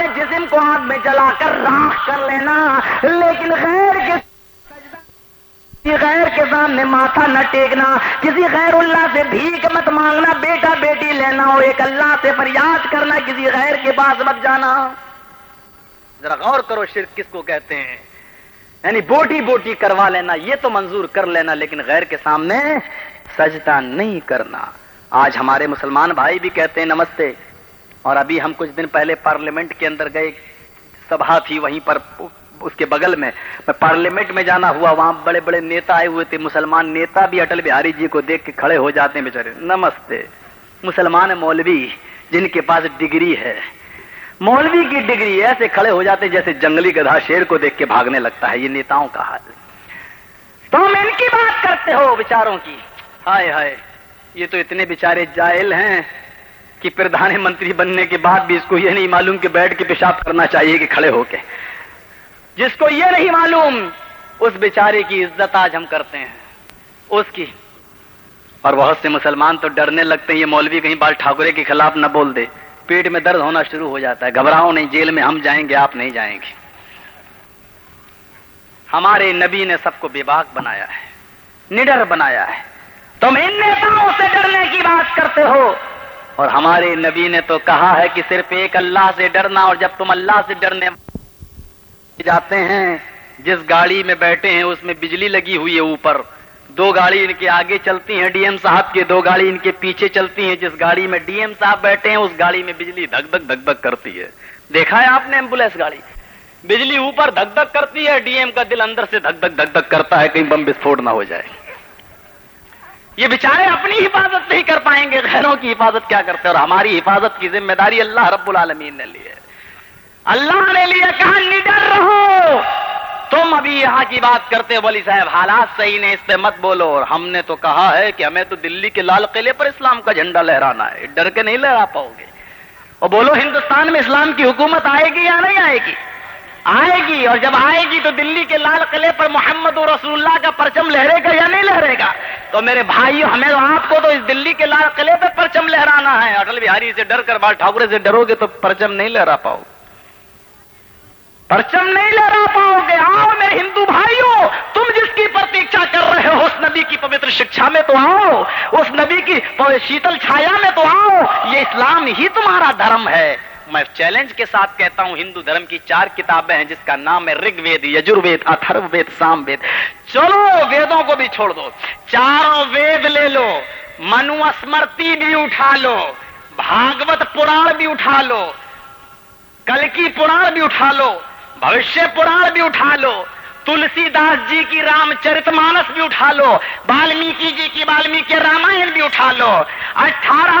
اپنے جسم کو آگ میں جلا کر راکھ کر لینا۔ لیکن غیر کے کسی غیر کے سامنے ماتھا نہ ٹیکنا، کسی غیر اللہ سے بھیک مت مانگنا، بیٹا بیٹی لینا ہو ایک اللہ سے فریاد کرنا، کسی غیر کے پاس مت جانا۔ ذرا غور کرو شرک کس کو کہتے ہیں۔ یعنی بوٹی بوٹی کروا لینا، یہ تو منظور کر لینا، لیکن غیر کے سامنے سجدہ نہیں کرنا۔ آج ہمارے مسلمان بھائی بھی کہتے ہیں، نمستے۔ اور ابھی ہم کچھ دن پہلے پارلیمنٹ کے اندر گئے سبھا تھی وہیں پر، اس کے بغل میں۔ میں پارلیمنٹ میں جانا ہوا، وہاں بڑے بڑے نیتا آئے ہوئے تھے، مسلمان نیتا بھی، اٹل بہاری جی کو دیکھ کے کھڑے ہو جاتے ہیں بیچارے۔ نمستے۔ مسلمان مولوی، جن کے پاس ڈگری ہے۔ مولوی کی ڈگری ایسے کھڑے ہو جاتے جیسے جنگلی گدھا شیر کو دیکھ کے بھاگنے لگتا ہے۔ یہ نیتاؤں کا حال۔ تم ان کی بات کرتے ہو، بچاروں کی۔ ہائے ہائے، یہ تو اتنے بےچارے جائل ہیں۔ کہ پردھان منتری بننے کے بعد بھی اس کو یہ نہیں معلوم کہ بیٹھ کے پیشاب کرنا چاہیے کہ کھڑے ہو کے۔ جس کو یہ نہیں معلوم، اس بیچارے کی عزت آج ہم کرتے ہیں۔ اس کی۔ اور بہت سے مسلمان تو ڈرنے لگتے ہیں، یہ مولوی کہیں بال ٹھاکرے کے خلاف نہ بول دے۔ پیٹ میں درد ہونا شروع ہو جاتا ہے۔ گھبراؤ نہیں، جیل میں ہم جائیں گے، آپ نہیں جائیں گے۔ ہمارے نبی نے سب کو بے باک بنایا ہے، نڈر بنایا ہے۔ تم ان نیتاؤں سے ڈرنے کی بات کرتے ہو۔ اور ہمارے نبی نے تو کہا ہے کہ صرف ایک اللہ سے ڈرنا اور جب تم اللہ سے ڈرنے جاتے ہیں، جس گاڑی میں بیٹھے ہیں، اس میں بجلی لگی ہوئی ہے اوپر۔ دو گاڑی ان کے آگے چلتی ہیں، ڈی ایم صاحب کے دو گاڑی ان کے پیچھے چلتی ہیں۔ جس گاڑی میں ڈی ایم صاحب بیٹھے ہیں، اس گاڑی میں بجلی دھک دھک دھک دھک کرتی ہے۔ دیکھا ہے آپ نے ایمبولینس گاڑی؟ بجلی اوپر دھک دھک کرتی ہے، ڈی ایم کا دل اندر سے دھک دھک دھک دھک کرتا ہے، کہیں بم بسفوٹ نہ ہو جائے۔ یہ بےچارے اپنی حفاظت نہیں کر پائیں گے غیروں کی حفاظت کیا کرتے اور ہماری حفاظت کی ذمہ داری اللہ رب العالمین نے لی ہے۔ اللہ نے لیے کہا، نڈر رہو۔ تم ابھی یہاں کی بات کرتے ولی صاحب، حالات صحیح نے اس پہ مت بولو۔ اور ہم نے تو کہا ہے کہ ہمیں تو دلی کے لال قلعے پر اسلام کا جھنڈا لہرانا ہے۔ ڈر کے نہیں لہرا پاؤ گے۔ اور بولو، ہندوستان میں اسلام کی حکومت آئے گی یا نہیں آئے گی؟ آئے گی اور جب آئے گی تو دلی کے لال قلعے پر محمد و رسول اللہ کا پرچم لہرے گا یا نہیں لہرے گا؟ تو میرے بھائی ہمیں آپ کو تو اس دلی کے لال قلعے پہ پرچم لہرانا ہے۔ اٹل بہاری سے ڈر کر بال ٹھاکرے سے ڈرو گے تو پرچم نہیں لہرا پاؤ پرچم نہیں لہرا پاؤ گے۔ آؤ میرے ہندو بھائیوں تم جس کی پرتیچا کر رہے ہو، اس نبی کی پوتر شکشا میں تو آؤ۔ اس نبی کی شیتل چھایا میں تو آؤ۔ یہ اسلام ہی تمہارا دھرم ہے۔ میں چیلنج کے ساتھ کہتا ہوں، ہندو دھرم کی چار کتابیں ہیں، جس کا نام ہے رگ وید یجروید اترو وید، سام وید۔ چلو، ویدوں کو بھی چھوڑ دو۔ چاروں وید لے لو۔ منو اسمرتی بھی اٹھا لو۔ بھاگوت پران بھی اٹھا لو۔ کل کی پران بھی اٹھا لو۔ بھوشیہ پران بھی اٹھا لو۔ تلسی داس جی کی رام چرت مانس بھی اٹھا لو بالمیکی جی کی بالمیکی رامائن بھی اٹھا لو اٹھارہ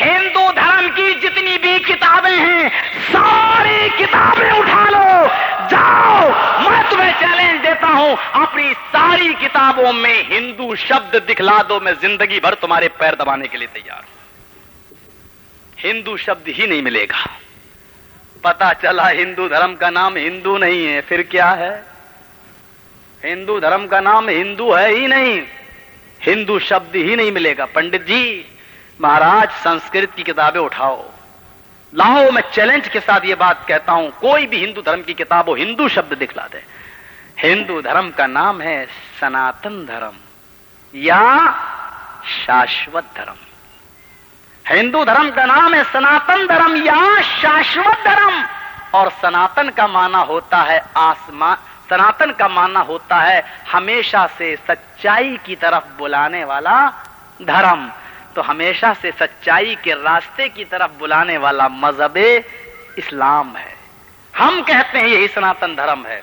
ہندو دھرم کی جتنی بھی کتابیں ہیں ساری کتابیں اٹھا لو جاؤ میں تمہیں چیلنج دیتا ہوں اپنی ساری کتابوں میں ہندو شبد دکھلا دو میں زندگی بھر تمہارے پیر دبانے کے لیے تیار ہوں ہندو شبد ہی نہیں ملے گا پتا چلا ہندو دھرم کا نام ہندو نہیں ہے، پھر کیا ہے؟ ہندو دھرم کا نام ہندو ہے ہی نہیں۔ ہندو شبد ہی نہیں ملے گا۔ پنڈت جی مہاراج سنسکرت کی کتابیں اٹھاؤ۔ لاؤ، میں چیلنج کے ساتھ یہ بات کہتا ہوں۔ کوئی بھی ہندو دھرم کی کتاب ہو ہندو شبد دکھلا دے۔ ہندو دھرم کا نام ہے سناتن دھرم یا شاشوت دھرم۔ ہندو دھرم کا نام ہے سناتن دھرم یا شاشوت دھرم۔ اور سناتن کا معنی ہوتا ہے آسمان۔ سناتن کا معنی ہوتا ہے ہمیشہ سے سچائی کی طرف بلانے والا دھرم۔ تو ہمیشہ سے سچائی کے راستے کی طرف بلانے والا مذہب اسلام ہے۔ ہم کہتے ہیں یہی سناتن دھرم ہے۔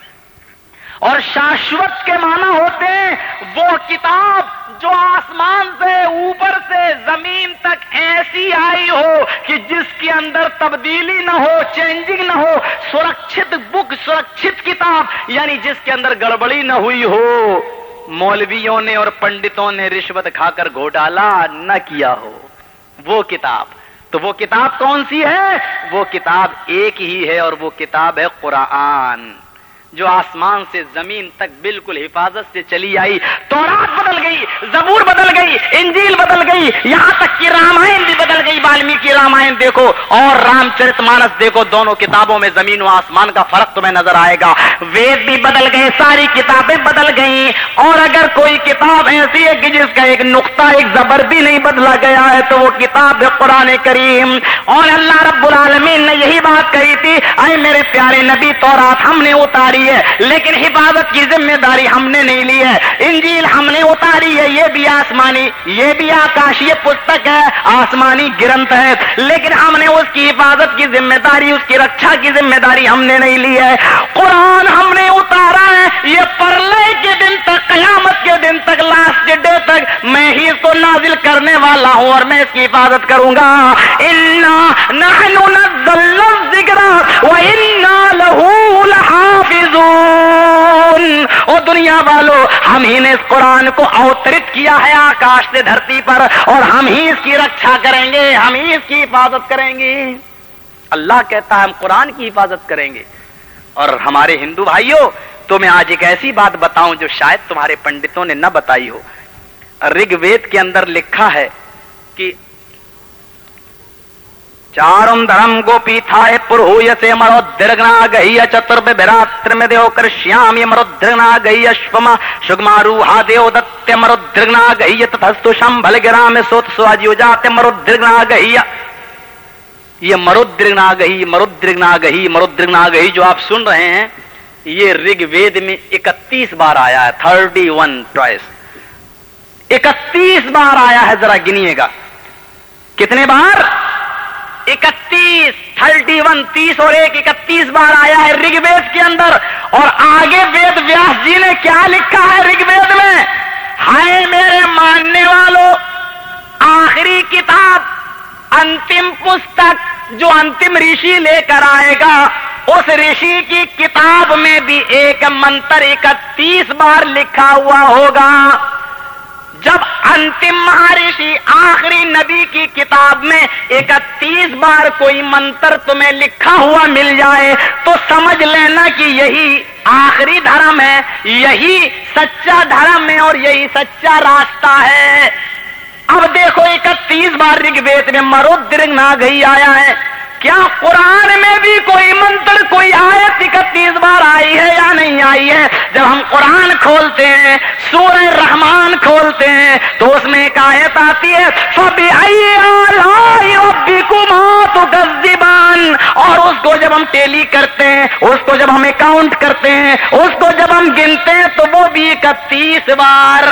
اور شاشوت کے معنی ہوتے ہیں وہ کتاب جو آسمان سے اوپر سے زمین تک ایسی آئی ہو کہ جس کے اندر تبدیلی نہ ہو چینجنگ نہ ہو سرکشت بک سرکشت کتاب یعنی جس کے اندر گڑبڑی نہ ہوئی ہو۔ مولویوں نے اور پنڈتوں نے رشوت کھا کر گھوٹالا نہ کیا ہو۔ وہ کتاب۔ تو وہ کتاب کون سی ہے؟ وہ کتاب ایک ہی ہے اور وہ کتاب ہے قرآن۔ جو آسمان سے زمین تک بالکل حفاظت سے چلی آئی تو بدل گئی، زبور بدل گئی، انجیل بدل گئی، یہاں تک کہ رامائن بھی بدل گئی بالمیکی رامائن دیکھو، اور رام چرت مانس دیکھو، دونوں کتابوں میں زمین و آسمان کا فرق تمہیں نظر آئے گا۔ وید بھی بدل گئے، ساری کتابیں بدل گئی اور اگر کوئی کتاب ایسی ہے کہ جس کا ایک نقطہ، ایک زبر بھی نہیں بدلا گیا ہے، تو وہ کتاب ہے قرآن کریم۔ اور اللہ رب العالمین نے یہی بات کہی تھی، اے میرے پیارے نبی تو ہم نے اتاری ہے۔ لیکن حفاظت کی ذمہ داری ہم نے نہیں لی ہے۔ انجیل ہم نے اتاری ہے۔ یہ بھی آسمانی، یہ بھی آکاشی پستک ہے۔ آسمانی گرنتھ ہے لیکن ہم نے اس کی حفاظت کی ذمہ داری، اس کی رکشا کی ذمہ داری ہم نے نہیں لی ہے۔ قرآن ہم نے اتارا ہے۔ یہ پرلے کے دن تک، قیامت کے دن تک لاسٹ ڈے تک میں ہی اس کو نازل کرنے والا ہوں اور میں اس کی حفاظت کروں گا۔ ذکر لہو او دنیا والو، ہم ہی نے اس قرآن کو اوترت کیا ہے آکاش سے دھرتی پر، اور ہم ہی اس کی رکشا کریں گے، ہم ہی اس کی حفاظت کریں گے۔ اللہ کہتا ہے ہم قرآن کی حفاظت کریں گے۔ اور ہمارے ہندو بھائیوں تو میں آج ایک ایسی بات بتاؤں جو شاید تمہارے پنڈتوں نے نہ بتائی ہو۔ رگ وید کے اندر لکھا ہے کہ چارم دھرم گوپی تھا پرو سے مرو درگنا گئی چتر براتر میں دیو کر شیام مرو درگنا گئی اشما شگما روحا دیو دت مرو درگنا گئی تستو شم بل گرام سوت سواجیو جاتے مرو درگنا گئی یہ مرودرگنا گئی مرودرگنا گئی مرودرگنا گئی جو آپ سن رہے ہیں یہ رگ وید میں اکتیس بار آیا ہے تھرٹی ون ٹوائس اکتیس بار آیا ہے ذرا گنیے گا کتنے بار اکتیس، تھرٹی ون، تیس اور ایک، اکتیس بار آیا ہے رگ وید کے اندر اور آگے وید ویاس جی نے کیا لکھا ہے رگ وید میں؟ ہائے میرے ماننے والوں آخری کتاب، انتم پستک، جو انتم رشی لے کر آئے گا، اس رشی کی کتاب میں بھی ایک منتر اکتیس بار لکھا ہوا ہوگا۔ جب انتم مہارشی آخری نبی کی کتاب میں اکتیس بار کوئی منتر تمہیں لکھا ہوا مل جائے، تو سمجھ لینا کہ یہی آخری دھرم ہے، یہی سچا دھرم ہے اور یہی سچا راستہ ہے۔ اب دیکھو، اکتیس بار رگ وید میں مرود درگ نہ گئی، آیا ہے۔ کیا قرآن میں بھی کوئی منتر، کوئی آیت اکتیس بار آئی ہے یا نہیں آئی ہے؟ جب ہم قرآن کھولتے ہیں، سورہ رحمان کھولتے ہیں، تو اس میں ایک آیت آتی ہے سبھی گزبان اور اس کو جب ہم ٹیلی کرتے ہیں، اس کو جب ہم اکاؤنٹ کرتے ہیں، اس کو جب ہم گنتے ہیں، تو وہ بھی اکتیس بار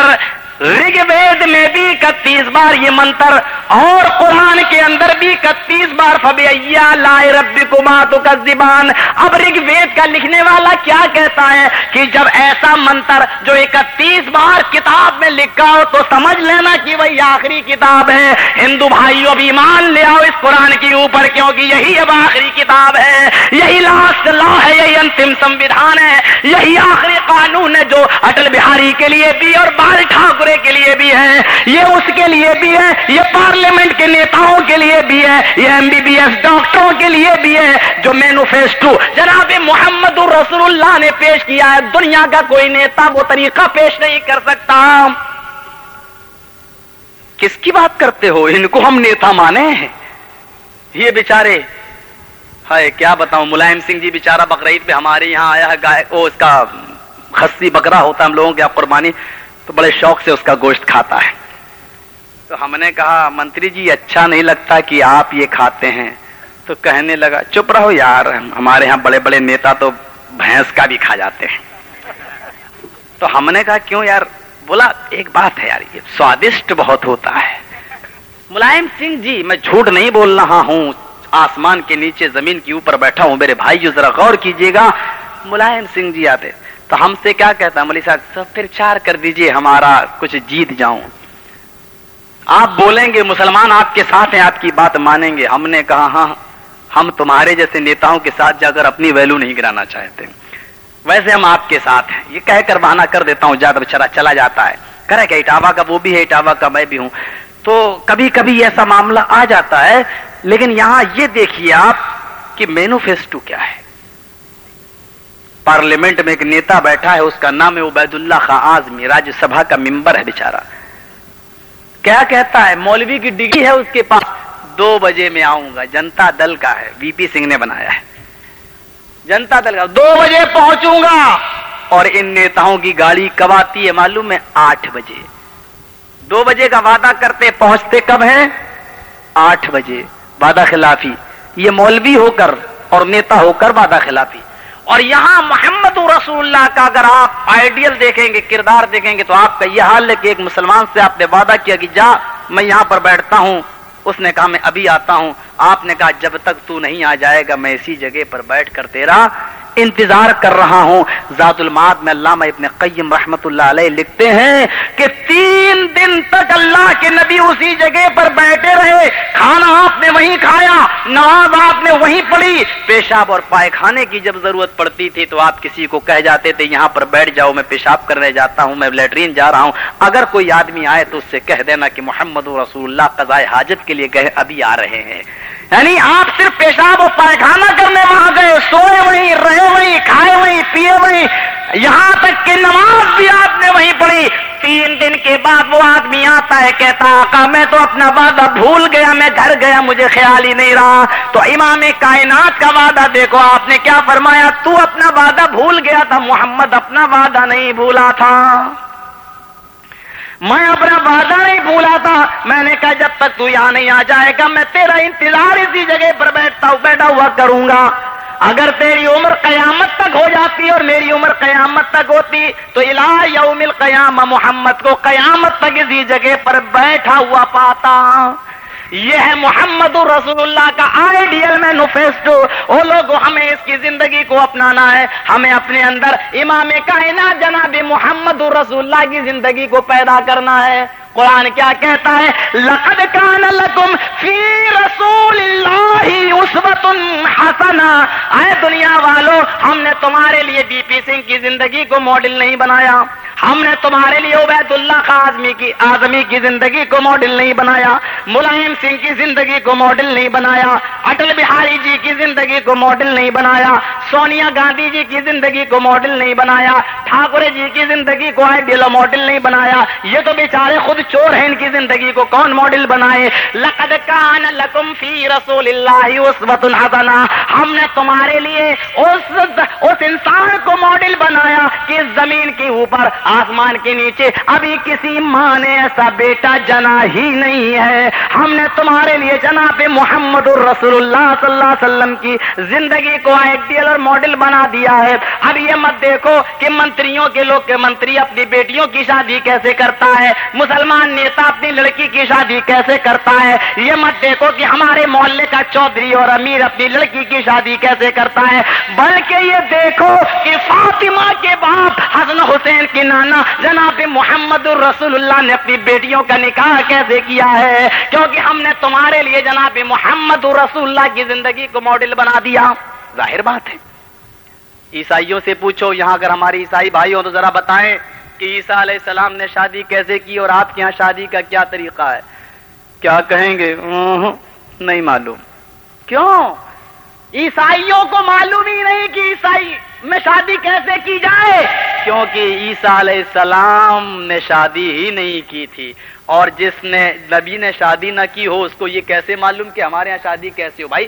رگ وید میں بھی اکتیس بار یہ منتر اور قرآن کے اندر بھی اکتیس بار فبی لائے ربی تو کا زبان اب رگ وید کا لکھنے والا کیا کہتا ہے کہ جب ایسا منتر جو اکتیس بار کتاب میں لکھا ہو تو سمجھ لینا کہ وہی آخری کتاب ہے۔ ہندو بھائیوں اب ایمان لے آؤ اس قرآن کے اوپر کیونکہ یہی اب آخری کتاب ہے۔ یہی لاسٹ لا ہے، یہی انتم سموھان ہے۔ یہی آخری قانون ہے جو اٹل بہاری کے لیے بھی اور بال ٹھاکر کے لیے بھی ہے، یہ اس کے لیے بھی ہے، یہ پارلیمنٹ کے نیتاؤں کے لیے بھی ہے، یہ ایم بی بی ایس ڈاکٹروں کے لیے بھی ہے جو مینوفیسٹو جناب محمد رسول اللہ نے پیش کیا ہے، دنیا کا کوئی نیتا وہ طریقہ پیش نہیں کر سکتا۔ کس کی بات کرتے ہو؟ ان کو ہم نیتا مانے ہیں۔ یہ بیچارے ہے کیا بتاؤں؟ ملائم سنگھ جی بیچارہ بقرعید پہ ہمارے یہاں آیا ہے، گائے، وہ اس کا خسی بکرا ہوتا ہے، ہم لوگوں کے کی قربانی۔ تو بڑے شوق سے اس کا گوشت کھاتا ہے۔ تو ہم نے کہا، منتری جی اچھا نہیں لگتا کہ آپ یہ کھاتے ہیں۔ تو کہنے لگا، چپ رہو یار ہمارے یہاں بڑے بڑے نیتا تو بھینس کا بھی کھا جاتے ہیں۔ تو ہم نے کہا، کیوں یار؟ بولا، ایک بات ہے یار، یہ سوادشٹ بہت ہوتا ہے۔ ملائم سنگھ جی میں جھوٹ نہیں بول رہا ہوں، آسمان کے نیچے زمین کے اوپر بیٹھا ہوں، میرے بھائی جو ذرا غور کیجیے گا۔ ملائم سنگھ جی آتے۔ تو ہم سے کیا کہتا ہے؟ ملی صاحب پھر چار کر دیجیے، ہمارا کچھ جیت جاؤں۔ آپ بولیں گے، مسلمان آپ کے ساتھ ہیں، آپ کی بات مانیں گے۔ ہم نے کہا ہاں ہم تمہارے جیسے نیتاؤں کے ساتھ جا کر اپنی ویلو نہیں گرانا چاہتے۔ ویسے ہم آپ کے ساتھ ہیں۔ یہ کہہ کر بہانا کر دیتا ہوں جاتا بچارا چلا جاتا ہے۔ کرے کہ اٹاوا کا وہ بھی ہے، اٹاوا کا میں بھی ہوں۔ تو کبھی کبھی ایسا معاملہ آ جاتا ہے، لیکن یہاں یہ دیکھیے آپ کہ مینوفیسٹو کیا ہے۔ پارلیمنٹ میں ایک نیتا بیٹھا ہے، اس کا نام ہے عبید اللہ خان آزمی راجیہ سبھا کا ممبر ہے بیچارہ۔ کیا کہتا ہے؟ مولوی کی ڈگری ہے اس کے پاس۔ دو بجے میں آؤں گا۔ جنتا دل کا ہے۔ وی پی سنگھ نے بنایا ہے۔ جنتا دل کا۔ دو بجے پہنچوں گا۔ اور ان نیتاؤں کی گاڑی کب آتی ہے معلوم ہے، آٹھ بجے۔ دو بجے کا وعدہ کرتے پہنچتے کب ہیں؟ آٹھ بجے۔ وعدہ خلافی۔ یہ مولوی ہو کر اور نیتا ہو کر وعدہ خلافی۔ اور یہاں محمد رسول اللہ کا اگر آپ آئیڈیل دیکھیں گے، کردار دیکھیں گے، تو آپ کا یہ حال ہے کہ ایک مسلمان سے آپ نے وعدہ کیا کہ جا، میں یہاں پر بیٹھتا ہوں۔ اس نے کہا، میں ابھی آتا ہوں۔ آپ نے کہا، جب تک تو نہیں آ جائے گا، میں اسی جگہ پر بیٹھ کر تیرا انتظار کر رہا ہوں۔ ذات الماد میں علامہ ابن قیم رحمت اللہ علیہ لکھتے ہیں کہ تین دن تک اللہ کے نبی اسی جگہ پر بیٹھے رہے۔ کھانا آپ نے وہیں کھایا نماز آپ نے وہیں پڑھی۔ پیشاب اور پائے کھانے کی جب ضرورت پڑتی تھی تو آپ کسی کو کہہ جاتے تھے، یہاں پر بیٹھ جاؤ، میں پیشاب کرنے جاتا ہوں، میں لیٹرین جا رہا ہوں۔ اگر کوئی آدمی آئے تو اس سے کہہ دینا کہ محمد رسول اللہ قضائے حاجت کے لیے گئے، ابھی آ رہے ہیں۔ یعنی آپ صرف پیشاب اور پائخانہ کرنے وہاں گئے، سوئے وہیں، رہے وہیں، کھائے وہیں، پیے وہیں۔ یہاں تک کہ نماز بھی آپ نے وہیں پڑھی۔ تین دن کے بعد وہ آدمی آتا ہے، کہتا، آقا، میں تو اپنا وعدہ بھول گیا، میں گھر گیا، مجھے خیال ہی نہیں رہا۔ تو امام کائنات کا وعدہ، دیکھو آپ نے کیا فرمایا؟ تو اپنا وعدہ بھول گیا تھا، محمد اپنا وعدہ نہیں بھولا تھا۔ میں اپنا وعدہ نہیں بھولا تھا میں نے کہا، جب تک تو یہاں نہیں آ جائے گا، میں تیرا انتظار اسی جگہ پر بیٹھتا ہوں، بیٹھا ہوا کروں گا۔ اگر تیری عمر قیامت تک ہو جاتی اور میری عمر قیامت تک ہوتی، تو الہ یوم القیام محمد کو قیامت تک اسی جگہ پر بیٹھا ہوا پاتا۔ یہ ہے محمد رسول اللہ کا آئیڈیل مینوفیسٹو وہ لوگ ہمیں اس کی زندگی کو اپنانا ہے۔ ہمیں اپنے اندر امام کائنات جناب محمد رسول اللہ کی زندگی کو پیدا کرنا ہے۔ قرآن کیا کہتا ہے؟ لقد کان لکم فی رسول اللہ عصبت حسنا۔ اے دنیا والو، ہم نے تمہارے لیے بی پی سنگھ کی زندگی کو ماڈل نہیں بنایا۔ ہم نے تمہارے لیے عبید اللہ کا آدمی کی آدمی کی زندگی کو ماڈل نہیں بنایا، ملائم سنگھ کی زندگی کو ماڈل نہیں بنایا، اٹل بہاری جی کی زندگی کو ماڈل نہیں بنایا، سونیا گاندھی جی کی زندگی کو ماڈل نہیں بنایا، ٹھاکر جی کی زندگی کو آئیڈیل ماڈل نہیں بنایا۔ یہ تو بیچارے خود چور ہیں، ان کی زندگی کو کون ماڈل بنائے؟ لقد کان لکم فی رسول اللہ عصبت الحسنہ ہم نے تمہارے لیے اس اس انسان کو ماڈل بنایا کہ زمین کے اوپر آسمان کے نیچے ابھی کسی ماں نے ایسا بیٹا جنا ہی نہیں ہے۔ ہم نے تمہارے لیے جناب محمد الرسول اللہ صلی اللہ علیہ وسلم کی زندگی کو آئیڈیل اور ماڈل بنا دیا ہے۔ اب یہ مت دیکھو کہ منتریوں کے لوگ کے منتری اپنی بیٹیوں کی شادی کیسے کرتا ہے۔ مسلمان نیتا اپنی لڑکی کی شادی کیسے کرتا ہے۔ یہ مت دیکھو کہ ہمارے محلے کا چودھری اور امیر اپنی لڑکی کی شادی کیسے کرتا ہے۔ بلکہ یہ دیکھو کہ فاطمہ کے باپ حسن حسین کی نانا جناب محمد الرسول اللہ نے اپنی بیٹیوں کا نکاح کیسے کیا ہے؟ کیونکہ ہم نے تمہارے لیے جناب محمد الرسول اللہ کی زندگی کو ماڈل بنا دیا۔ ظاہر بات ہے۔ عیسائیوں سے پوچھو، یہاں اگر ہماری عیسائی بھائی ہو تو ذرا بتائیں کہ عیسیٰ علیہ السلام نے شادی کیسے کی اور آپ کے یہاں شادی کا کیا طریقہ ہے؟ کیا کہیں گے؟ نہیں معلوم۔ کیوں؟ عیسائیوں کو معلوم ہی نہیں کہ عیسائی میں شادی کیسے کی جائے، کیونکہ عیسیٰ علیہ السلام نے شادی ہی نہیں کی تھی۔ اور جس نے نبی نے شادی نہ کی ہو، اس کو یہ کیسے معلوم کہ ہمارے یہاں شادی کیسے ہو؟ بھائی،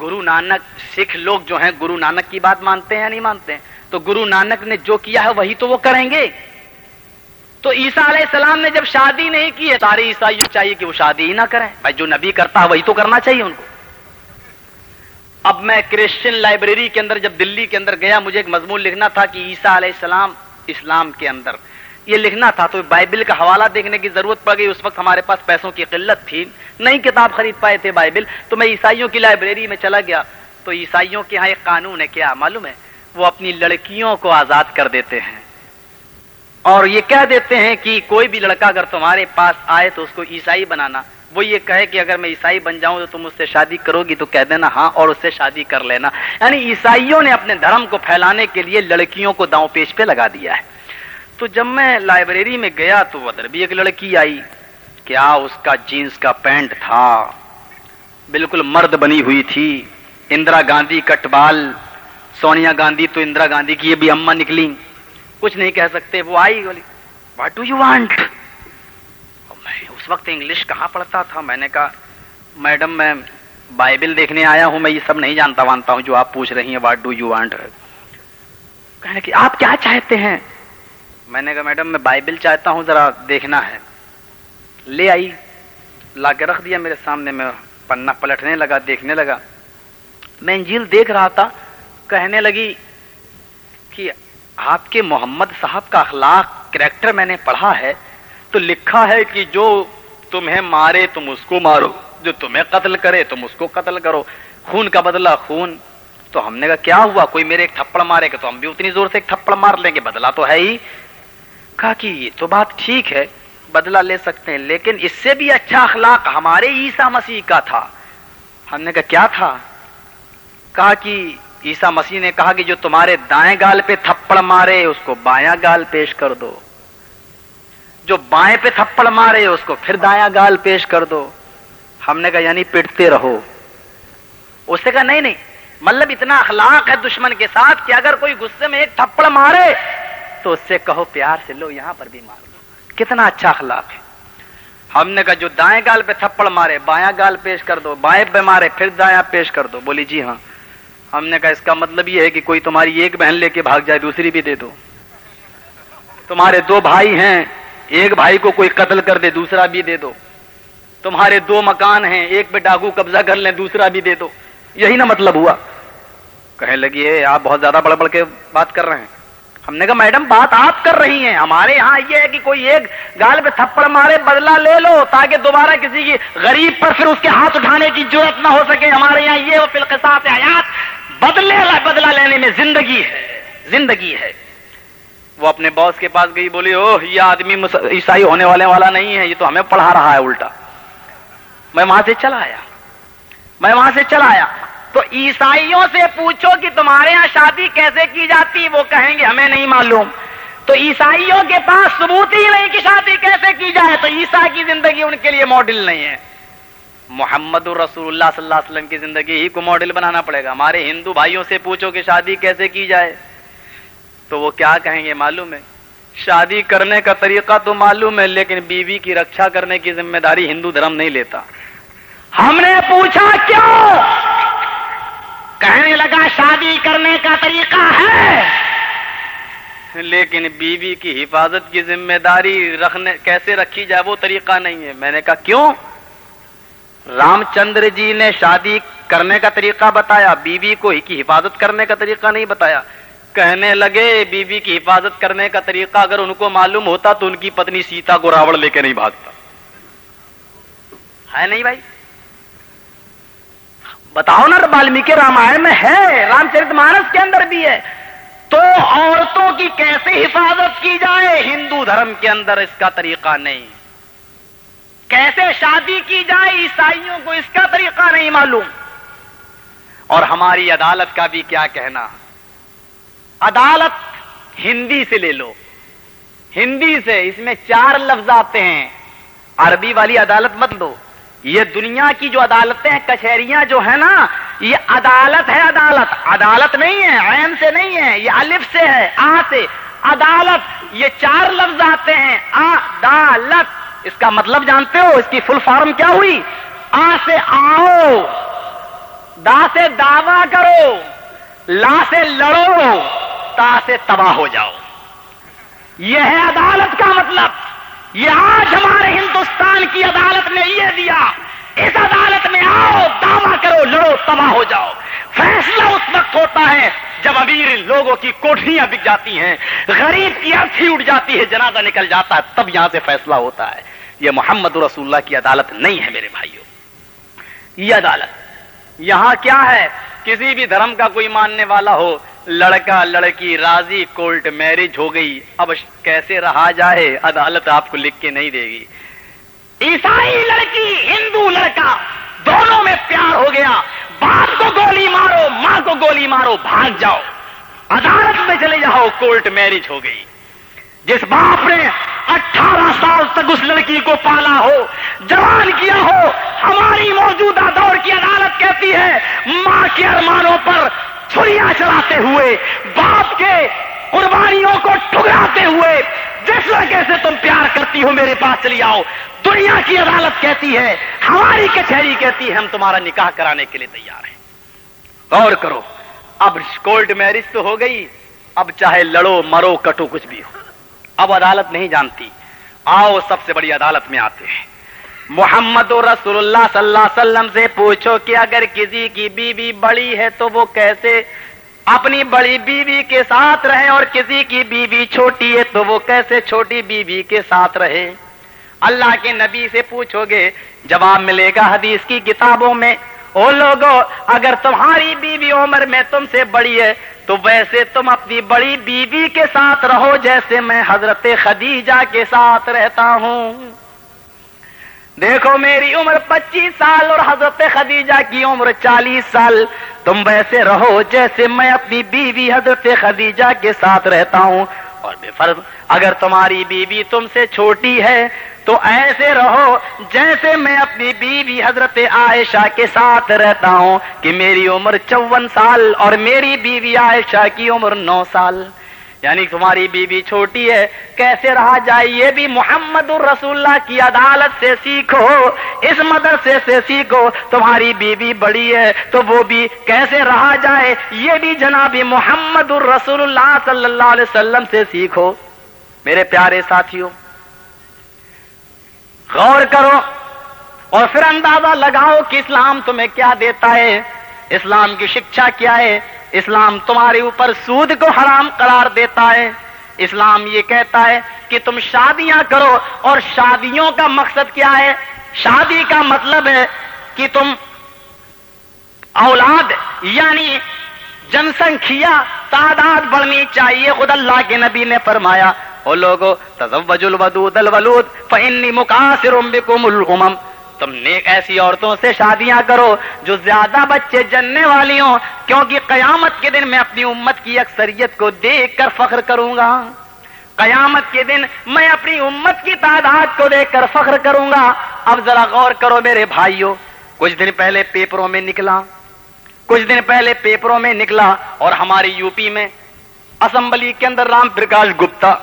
گرو نانک سکھ لوگ جو ہیں، گرو نانک کی بات مانتے ہیں یا نہیں مانتے ہیں؟ تو گرو نانک نے جو کیا ہے، وہی تو وہ کریں گے۔ تو عیسیٰ علیہ السلام نے جب شادی نہیں کی ہے، سارے عیسائیوں چاہیے کہ وہ شادی ہی نہ کریں۔ بھائی، جو نبی کرتا ہے، وہی تو کرنا چاہیے ان کو۔ اب میں کرسچن لائبریری کے اندر جب دلی کے اندر گیا، مجھے ایک مضمون لکھنا تھا کہ عیسیٰ علیہ السلام اسلام کے اندر۔ یہ لکھنا تھا، تو بائبل کا حوالہ دیکھنے کی ضرورت پڑ گئی۔ اس وقت ہمارے پاس پیسوں کی قلت تھی۔ نئی کتاب خرید پائے تھے بائبل۔ تو میں عیسائیوں کی لائبریری میں چلا گیا۔ تو عیسائیوں کے یہاں ایک قانون ہے، کیا معلوم ہے؟ وہ اپنی لڑکیوں کو آزاد کر دیتے ہیں۔ اور یہ کہہ دیتے ہیں کہ کوئی بھی لڑکا اگر تمہارے پاس آئے تو اس کو عیسائی بنانا۔ وہ یہ کہے کہ اگر میں عیسائی بن جاؤں تو تم اس سے شادی کرو گی تو کہہ دینا ہاں اور اس سے شادی کر لینا۔ یعنی عیسائیوں نے اپنے دھرم کو پھیلانے کے لیے لڑکیوں کو داؤں پیش پہ لگا دیا ہے۔ تو جب میں لائبریری میں گیا تو ادھر بھی ایک لڑکی آئی کیا اس کا جینس کا پینٹ تھا۔ بالکل مرد بنی ہوئی تھی۔ اندرا گاندھی کٹ بال سونیا گاندھی تو اندرا گاندھی کی یہ بھی اما نکلی کچھ نہیں کہہ سکتے، وہ آئی بولی واٹ ڈو یو وانٹ اس وقت انگلش کہاں پڑھتا تھا؟ میں نے کہا، میڈم، میں بائبل دیکھنے آیا ہوں، میں یہ سب نہیں جانتا وانتا ہوں جو آپ پوچھ رہی ہیں واٹ ڈو یو وانٹ کہنے کہ آپ کیا چاہتے ہیں؟ میں نے کہا، میڈم، میں بائبل چاہتا ہوں، ذرا دیکھنا ہے۔ لے آئی لا کے رکھ دیا میرے سامنے، میں پنا پلٹنے لگا، دیکھنے لگا۔ میں انجیل دیکھ رہا تھا، کہنے لگی کہ آپ کے محمد صاحب کا اخلاق، کریکٹر میں نے پڑھا ہے تو لکھا ہے کہ جو تمہیں مارے تم اس کو مارو، جو تمہیں قتل کرے تم اس کو قتل کرو۔ خون کا بدلہ خون۔ تو ہم نے کہا، کیا ہوا؟ کوئی میرے ایک تھپڑ مارے گا تو ہم بھی اتنی زور سے ایک تھپڑ مار لیں گے؟ بدلہ تو ہے ہی۔ کہا کہ یہ تو بات ٹھیک ہے، بدلہ لے سکتے ہیں، لیکن اس سے بھی اچھا اخلاق ہمارے عیسا مسیح کا تھا۔ ہم نے کہا، کیا تھا؟ کہا کہ عیسا مسیح نے کہا کہ جو تمہارے دائیں گال پہ تھپڑ مارے، اس کو بایاں گال پیش کر دو۔ جو بائیں پہ تھپڑ مارے، اس کو پھر دایاں گال پیش کر دو۔ ہم نے کہا یعنی پٹتے رہو۔ اس سے کہا، نہیں نہیں مطلب اتنا اخلاق ہے دشمن کے ساتھ کہ اگر کوئی غصے میں ایک تھپڑ مارے تو اس سے کہو، پیار سے لو، یہاں پر بھی مار لو کتنا اچھا اخلاق ہے۔ ہم نے کہا، جو دائیں گال پہ تھپڑ مارے، بایاں گال پیش کر دو، بائیں پہ مارے، پھر دایاں پیش کر دو۔ بولی جی ہاں۔ ہم نے کہا، اس کا مطلب یہ ہے کہ کوئی تمہاری ایک بہن لے کے بھاگ جائے، دوسری بھی دے دو۔ تمہارے دو بھائی ہیں ایک بھائی کو کوئی قتل کر دے، دوسرا بھی دے دو۔ تمہارے دو مکان ہیں، ایک پہ ڈاکو قبضہ کر لیں، دوسرا بھی دے دو۔ یہی نا مطلب ہوا۔ کہنے لگی ہے آپ بہت زیادہ بڑھ بڑھ کے بات کر رہے ہیں۔ ہم نے کہا، میڈم، بات آپ کر رہی ہیں۔ ہمارے یہاں یہ ہے کہ کوئی ایک گال پہ تھپڑ مارے، بدلہ لے لو، تاکہ دوبارہ کسی کی غریب پر پھر اس کے ہاتھ اٹھانے کی ضرورت نہ ہو سکے۔ ہمارے یہاں یہ وہ فلقسات حیات۔ بدلے بدلہ لینے میں زندگی ہے۔ زندگی ہے۔ وہ اپنے باس کے پاس گئی، بولی، اوہ، یہ آدمی عیسائی ہونے والے والا نہیں ہے، یہ تو ہمیں پڑھا رہا ہے الٹا۔ میں وہاں سے چلا آیا۔ میں وہاں سے چلا آیا۔ تو عیسائیوں سے پوچھو کہ تمہارے یہاں شادی کیسے کی جاتی؟ وہ کہیں گے، ہمیں نہیں معلوم۔ تو عیسائیوں کے پاس ثبوت ہی نہیں کہ شادی کیسے کی جائے۔ تو عیسا کی زندگی ان کے لیے ماڈل نہیں ہے۔ محمد الرسول اللہ صلی اللہ علیہ وسلم کی زندگی ہی کو ماڈل بنانا پڑے گا۔ ہمارے ہندو بھائیوں سے پوچھو کہ شادی کیسے کی جائے۔ تو وہ کیا کہیں گے معلوم ہے؟ شادی کرنے کا طریقہ تو معلوم ہے، لیکن بیوی کی رکشا کرنے کی ذمہ داری ہندو دھرم نہیں لیتا۔ ہم نے پوچھا کیوں؟ کہنے لگا شادی کرنے کا طریقہ ہے۔ لیکن بیوی کی حفاظت کی ذمہ داری رکھنے، کیسے رکھی جائے وہ طریقہ نہیں ہے۔ میں نے کہا کیوں؟ رام چندر جی نے شادی کرنے کا طریقہ بتایا، بیوی کو ہی کی حفاظت کرنے کا طریقہ نہیں بتایا۔ کہنے لگے، بیوی کی حفاظت کرنے کا طریقہ اگر ان کو معلوم ہوتا تو ان کی پتنی سیتا کو راوڑ لے کے نہیں بھاگتا۔ ہے نہیں بھائی؟ بتاؤ نا بالمیکی رامائن میں ہے، رام چرت مانس کے اندر بھی ہے۔ تو عورتوں کی کیسے حفاظت کی جائے؟ ہندو دھرم کے اندر اس کا طریقہ نہیں۔ کیسے شادی کی جائے؟ عیسائیوں کو اس کا طریقہ نہیں معلوم۔ اور ہماری عدالت کا بھی کیا کہنا؟ عدالت ہندی سے لے لو۔ ہندی سے اس میں چار لفظ آتے ہیں۔ عربی والی عدالت مت دو یہ دنیا کی جو عدالتیں ہیں، کچہریاں جو ہے نا، یہ عدالت ہے عدالت۔ عدالت نہیں ہے، عین سے نہیں ہے، یہ الف سے ہے، آ سے۔ عدالت، یہ چار لفظ آتے ہیں۔ عدالت۔ اس کا مطلب جانتے ہو، اس کی فل فارم کیا ہوئی؟ آ سے آؤ، دا سے دعوی کرو، لا سے لڑو۔ تا سے تباہ ہو جاؤ۔ یہ ہے عدالت کا مطلب۔ یہ آج ہمارے ہندوستان کی عدالت نے یہ دیا۔ اس عدالت میں آؤ، دعوی کرو، لڑو، تباہ ہو جاؤ۔ فیصلہ اس وقت ہوتا ہے جب امیر لوگوں کی کوٹھیاں بک جاتی ہیں۔ غریب کی ارتھی اٹھ جاتی ہے، جنازہ نکل جاتا ہے، تب یہاں سے فیصلہ ہوتا ہے۔ یہ محمد رسول اللہ کی عدالت نہیں ہے میرے بھائیوں۔ یہ عدالت۔ یہاں کیا ہے؟ کسی بھی دھرم کا کوئی ماننے والا ہو لڑکا لڑکی راضی کولٹ میرج ہو گئی۔ اب کیسے رہا جائے؟ عدالت آپ کو لکھ کے نہیں دے گی۔ عیسائی لڑکی، ہندو لڑکا، دونوں میں پیار ہو گیا۔ باپ کو گولی مارو، ماں کو گولی مارو، بھاگ جاؤ۔ عدالت میں چلے جاؤ، کولٹ میرج ہو گئی۔ جس باپ نے اٹھارہ سال تک اس لڑکی کو پالا ہو، جوان کیا ہو، ہماری موجودہ دور کی عدالت کہتی ہے، ماں کے ارمانوں پر چھڑیاں چلاتے ہوئے، باپ کے قربانیوں کو ٹھکراتے ہوئے، جس لڑکے سے تم پیار کرتی ہو میرے پاس چلی آؤ۔ دنیا کی عدالت کہتی ہے، ہماری کچہری کہتی ہے، ہم تمہارا نکاح کرانے کے لیے تیار ہیں۔ غور کرو، اب کولڈ میرج تو ہو گئی، اب چاہے لڑو، مرو، کٹو، کچھ بھی ہو۔ اب عدالت نہیں جانتی۔ آؤ، سب سے بڑی عدالت میں آتے ہیں۔ محمد رسول اللہ صلی اللہ علیہ وسلم سے پوچھو کہ اگر کسی کی بیوی بڑی ہے تو وہ کیسے اپنی بڑی بیوی کے ساتھ رہے اور کسی کی بیوی چھوٹی ہے تو وہ کیسے چھوٹی بیوی کے ساتھ رہے؟ اللہ کے نبی سے پوچھو گے، جواب ملے گا حدیث کی کتابوں میں، او لوگوں اگر تمہاری بیوی عمر میں تم سے بڑی ہے، تو ویسے تم اپنی بڑی بیوی کے ساتھ رہو جیسے میں حضرت خدیجہ کے ساتھ رہتا ہوں۔ دیکھو میری عمر پچیس سال اور حضرت خدیجہ کی عمر چالیس سال۔ تم ویسے رہو جیسے میں اپنی بیوی حضرت خدیجہ کے ساتھ رہتا ہوں۔ اور بے فرض، اگر تمہاری بیوی تم سے چھوٹی ہے، تو ایسے رہو جیسے میں اپنی بیوی حضرت عائشہ کے ساتھ رہتا ہوں کہ میری عمر چون سال اور میری بیوی عائشہ کی عمر نو سال۔ یعنی تمہاری بیوی چھوٹی ہے، کیسے رہا جائے یہ بھی محمد الرسول اللہ کی عدالت سے سیکھو، اس مدرسے سے سیکھو، تمہاری بیوی بڑی ہے تو وہ بھی کیسے رہا جائے؟ یہ بھی جناب محمد الرسول اللہ صلی اللہ علیہ وسلم سے سیکھو۔ میرے پیارے ساتھیوں، غور کرو اور پھر اندازہ لگاؤ کہ اسلام تمہیں کیا دیتا ہے؟ اسلام کی شکشا کیا ہے؟ اسلام تمہارے اوپر سود کو حرام قرار دیتا ہے۔ اسلام یہ کہتا ہے کہ تم شادیاں کرو اور شادیوں کا مقصد کیا ہے؟ شادی کا مطلب ہے کہ تم اولاد یعنی جن سنکھیا تعداد بڑھنی چاہیے، خود اللہ کے نبی نے فرمایا۔ وہ لوگوں تزوج الودود الولود، فانی مقاصر بکم الامم تم نیک ایسی عورتوں سے شادیاں کرو جو زیادہ بچے جننے والی ہوں، کیونکہ قیامت کے دن میں اپنی امت کی اکثریت کو دیکھ کر فخر کروں گا۔ قیامت کے دن میں اپنی امت کی تعداد کو دیکھ کر فخر کروں گا۔ اب ذرا غور کرو میرے بھائیوں کچھ دن پہلے پیپروں میں نکلا۔ کچھ دن پہلے پیپروں میں نکلا اور ہماری یو پی میں اسمبلی کے اندر رام پرکاش گپتا۔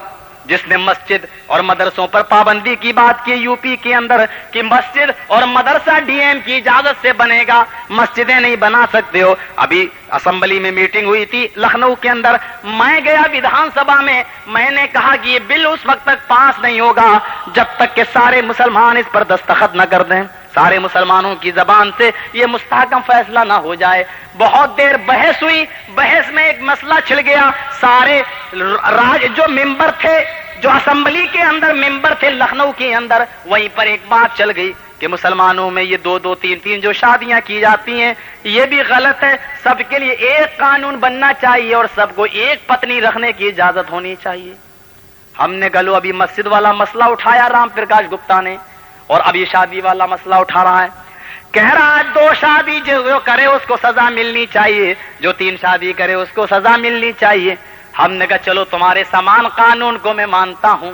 جس نے مسجد اور مدرسوں پر پابندی کی بات کی یو پی کے اندر کہ مسجد اور مدرسہ ڈی ایم کی اجازت سے بنے گا، مسجدیں نہیں بنا سکتے ہو۔ ابھی اسمبلی میں میٹنگ ہوئی تھی لکھنؤ کے اندر۔ میں گیا ودھان سبھا میں۔ میں نے کہا کہ یہ بل اس وقت تک پاس نہیں ہوگا جب تک کہ سارے مسلمان اس پر دستخط نہ کر دیں۔ سارے مسلمانوں کی زبان سے یہ مستحکم فیصلہ نہ ہو جائے۔ بہت دیر بحث ہوئی، بحث میں ایک مسئلہ چھڑ گیا۔ سارے راج جو ممبر تھے، جو اسمبلی کے اندر ممبر تھے لکھنؤ کے اندر، وہیں پر ایک بات چل گئی کہ مسلمانوں میں یہ دو دو تین تین جو شادیاں کی جاتی ہیں، یہ بھی غلط ہے۔ سب کے لیے ایک قانون بننا چاہیے اور سب کو ایک پتنی رکھنے کی اجازت ہونی چاہیے۔ ہم نے گلو ابھی مسجد والا مسئلہ اٹھایا، رام پرکاش گپتا نے۔ اور اب یہ شادی والا مسئلہ اٹھا رہا ہے۔ کہہ رہا ہے دو شادی جو کرے اس کو سزا ملنی چاہیے۔ جو تین شادی کرے اس کو سزا ملنی چاہیے۔ ہم نے کہا، چلو تمہارے سامان قانون کو میں مانتا ہوں۔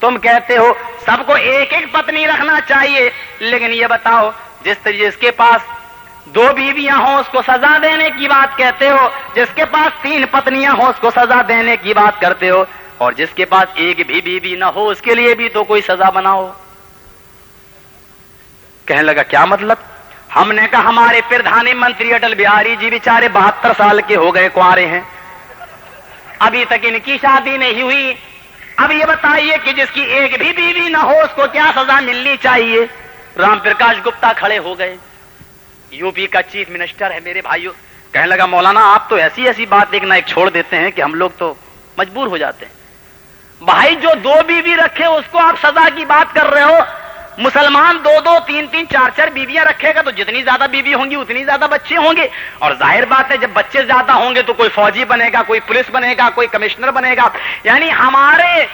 تم کہتے ہو، سب کو ایک ایک پتنی رکھنا چاہیے۔ لیکن یہ بتاؤ، جس جس کے پاس دو بیویاں ہوں، اس کو سزا دینے کی بات کہتے ہو۔ جس کے پاس تین پتنیاں ہوں، اس کو سزا دینے کی بات کرتے ہو۔ اور جس کے پاس ایک بھی بیوی نہ ہو، اس کے لیے بھی تو کوئی سزا بناؤ۔ کہنے لگا، کیا مطلب؟ ہم نے کہا، ہمارے پردھانی منتری اٹل بہاری جی بیچارے بہتر سال کے ہو گئے کنوارے ہیں۔ ابھی تک ان کی شادی نہیں ہوئی۔ اب یہ بتائیے کہ جس کی ایک بھی بیوی نہ ہو، اس کو کیا سزا ملنی چاہیے؟ رام پرکاش گپتا کھڑے ہو گئے۔ یو پی کا چیف منسٹر ہے میرے بھائیوں کہنے لگا، مولانا، آپ تو ایسی ایسی بات ایک نہ ایک چھوڑ دیتے ہیں کہ ہم لوگ تو مجبور ہو جاتے ہیں۔ بھائی، جو دو بیوی رکھے، اس کو آپ سزا کی بات کر رہے ہو۔ مسلمان دو دو تین تین چار چار بیویاں رکھے گا تو جتنی زیادہ بیوی ہوں گی اتنی زیادہ بچے ہوں گے۔ اور ظاہر بات ہے، جب بچے زیادہ ہوں گے تو کوئی فوجی بنے گا، کوئی پولیس بنے گا، کوئی کمشنر بنے گا۔ یعنی ہمارے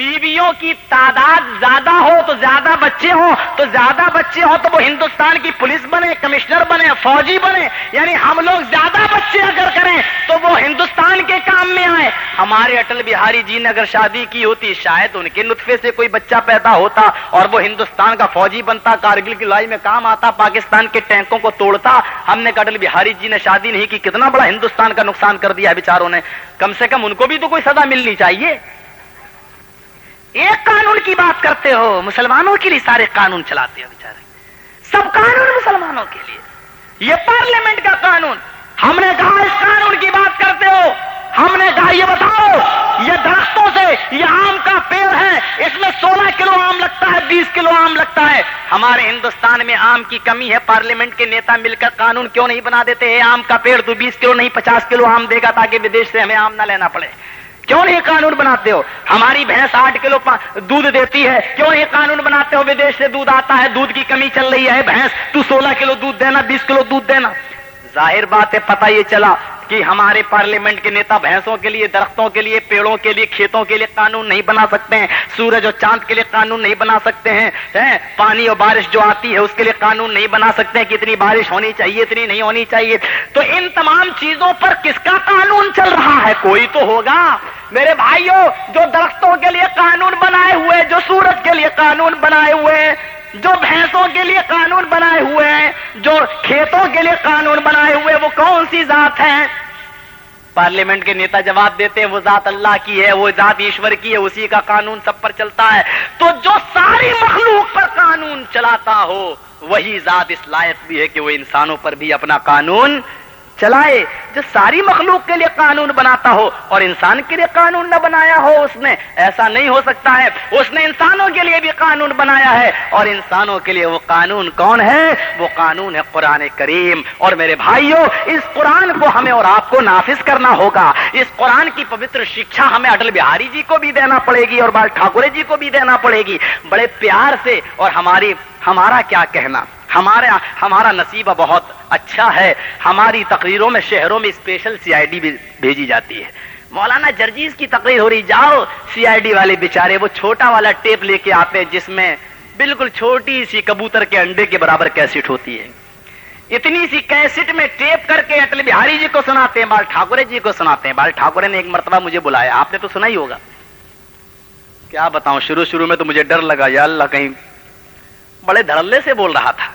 بیویوں کی تعداد زیادہ ہو تو زیادہ بچے ہوں، تو زیادہ بچے ہوں تو وہ ہندوستان کی پولیس بنے، کمشنر بنے، فوجی بنے۔ یعنی ہم لوگ زیادہ بچے اگر کریں تو وہ ہندوستان کے کام میں آئے۔ ہمارے اٹل بہاری جی نے اگر شادی کی ہوتی، شاید ان کے نطفے سے کوئی بچہ پیدا ہوتا اور وہ ہندوستان کا فوجی بنتا، کارگل کی لڑائی میں کام آتا، پاکستان کے ٹینکوں کو توڑتا۔ ہم نے اٹل بہاری جی نے شادی نہیں کی، کتنا بڑا ہندوستان کا نقصان کر دیا بیچاروں نے۔ کم سے کم ان کو بھی تو کوئی سزا ملنی چاہیے۔ ایک قانون کی بات کرتے ہو، مسلمانوں کے لیے سارے قانون چلاتے ہو بیچارے۔ سب قانون مسلمانوں کے لیے۔ یہ پارلیمنٹ کا قانون۔ ہم نے کہا اس قانون کی بات کرتے ہو۔ ہم نے کہا یہ بتاؤ، یہ درختوں سے یہ آم کا پیڑ ہے۔ اس میں سولہ کلو آم لگتا ہے، بیس کلو آم لگتا ہے۔ ہمارے ہندوستان میں آم کی کمی ہے۔ پارلیمنٹ کے نیتا مل کر قانون کیوں نہیں بنا دیتے؟ ہیں آم کا پیڑ تو بیس کلو نہیں، پچاس کلو آم دے گا تاکہ ودیش سے ہمیں آم نہ لینا پڑے۔ کیوں نہیں قانون بناتے ہو؟ ہماری بھینس آٹھ کلو دودھ دیتی ہے، کیوں یہ قانون بناتے ہو؟ ودیش سے دودھ آتا ہے، دودھ کی کمی چل رہی ہے، بھینس تو سولہ کلو دودھ دینا، بیس کلو دودھ دینا۔ ظاہر بات ہے، پتہ یہ چلا کہ ہمارے پارلیمنٹ کے نیتا بھینسوں کے لیے، درختوں کے لیے، پیڑوں کے لیے، کھیتوں کے لیے قانون نہیں بنا سکتے ہیں۔ سورج اور چاند کے لیے قانون نہیں بنا سکتے ہیں۔ پانی اور بارش جو آتی ہے، اس کے لیے قانون نہیں بنا سکتے ہیں کہ اتنی بارش ہونی چاہیے، اتنی نہیں ہونی چاہیے۔ تو ان تمام چیزوں پر کس کا قانون چل رہا ہے؟ کوئی تو ہوگا۔ میرے بھائیوں، جو درختوں کے لیے قانون بنائے ہوئے، جو سورج کے لیے قانون بنائے ہوئے جو بھینسوں کے لیے قانون بنائے ہوئے ہیں، جو کھیتوں کے لیے قانون بنائے ہوئے وہ کون سی ذات ہے پارلیمنٹ کے نیتا جواب دیتے ہیں، وہ ذات اللہ کی ہے، وہ ذات ایشور کی ہے، اسی کا قانون سب پر چلتا ہے۔ تو جو ساری مخلوق پر قانون چلاتا ہو، وہی ذات اس لائق بھی ہے کہ وہ انسانوں پر بھی اپنا قانون چلائے جو ساری مخلوق کے لیے قانون بناتا ہو اور انسان کے لیے قانون نہ بنایا ہو اس نے، ایسا نہیں ہو سکتا ہے۔ اس نے انسانوں کے لیے بھی قانون بنایا ہے۔ اور انسانوں کے لیے وہ قانون کون ہے؟ وہ قانون ہے قرآن کریم۔ اور میرے بھائیوں اس قرآن کو ہمیں اور آپ کو نافذ کرنا ہوگا۔ اس قرآن کی پوتر شکشا ہمیں اٹل بہاری جی کو بھی دینا پڑے گی اور بال ٹھاکرے جی کو بھی دینا پڑے گی۔ بڑے پیار سے اور ہماری، ہمارا کیا کہنا۔ ہمارا ہمارا نصیبہ بہت اچھا ہے۔ ہماری تقریروں میں شہروں میں اسپیشل سی آئی ڈی بھی بھیجی جاتی ہے۔ مولانا جرجیز کی تقریر ہو رہی، جاؤ سی آئی ڈی والے بےچارے وہ چھوٹا والا ٹیپ لے کے آتے جس میں بالکل چھوٹی سی کبوتر کے انڈے کے برابر کیسٹ ہوتی ہے۔ اتنی سی کیسٹ میں ٹیپ کر کے اٹل بہاری جی کو سناتے ہیں، بال ٹھاکرے جی کو سناتے ہیں۔ بال ٹھاکرے نے ایک مرتبہ مجھے بلایا، آپ نے تو سنا ہی ہوگا۔ کیا بتاؤں، شروع شروع میں تو مجھے ڈر لگا، یا اللہ کہیں بڑے دھڑلے سے بول رہا تھا۔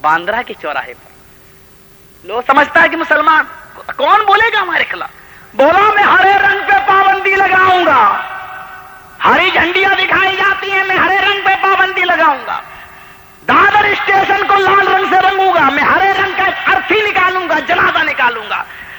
باندرا کے چوراہے پر۔ لوگ سمجھتا ہے کہ مسلمان، کون بولے گا ہمارے خلاف؟ بولا، میں ہرے رنگ پہ پابندی لگاؤں گا۔ ہری جھنڈیاں دکھائی جاتی ہیں، میں ہرے رنگ پہ پابندی لگاؤں گا۔ دادر اسٹیشن کو لال رنگ سے رنگوں گا، میں ہرے رنگ کا ارتھی نکالوں گا، جنازہ نکالوں گا۔